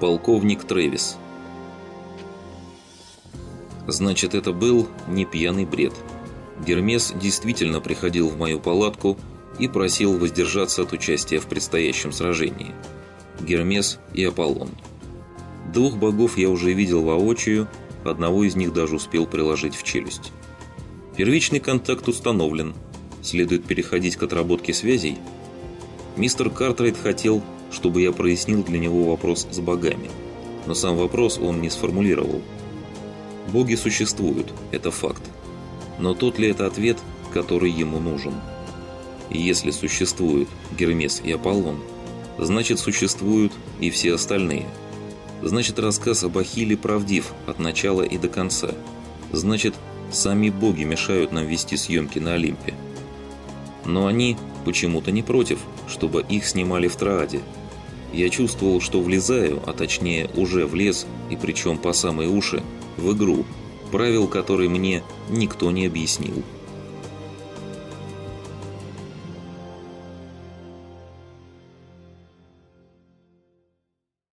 Полковник Трэвис. Значит, это был не пьяный бред. Гермес действительно приходил в мою палатку и просил воздержаться от участия в предстоящем сражении. Гермес и Аполлон. Двух богов я уже видел воочию, одного из них даже успел приложить в челюсть. Первичный контакт установлен. Следует переходить к отработке связей. Мистер Картрайт хотел, чтобы я прояснил для него вопрос с богами. Но сам вопрос он не сформулировал. Боги существуют, это факт. Но тот ли это ответ, который ему нужен? Если существуют Гермес и Аполлон, значит существуют и все остальные. Значит рассказ об Ахилле правдив от начала и до конца. Значит, сами боги мешают нам вести съемки на Олимпе. Но они почему-то не против, чтобы их снимали в Трааде. Я чувствовал, что влезаю, а точнее уже влез, и причем по самые уши, в игру, правил которой мне никто не объяснил.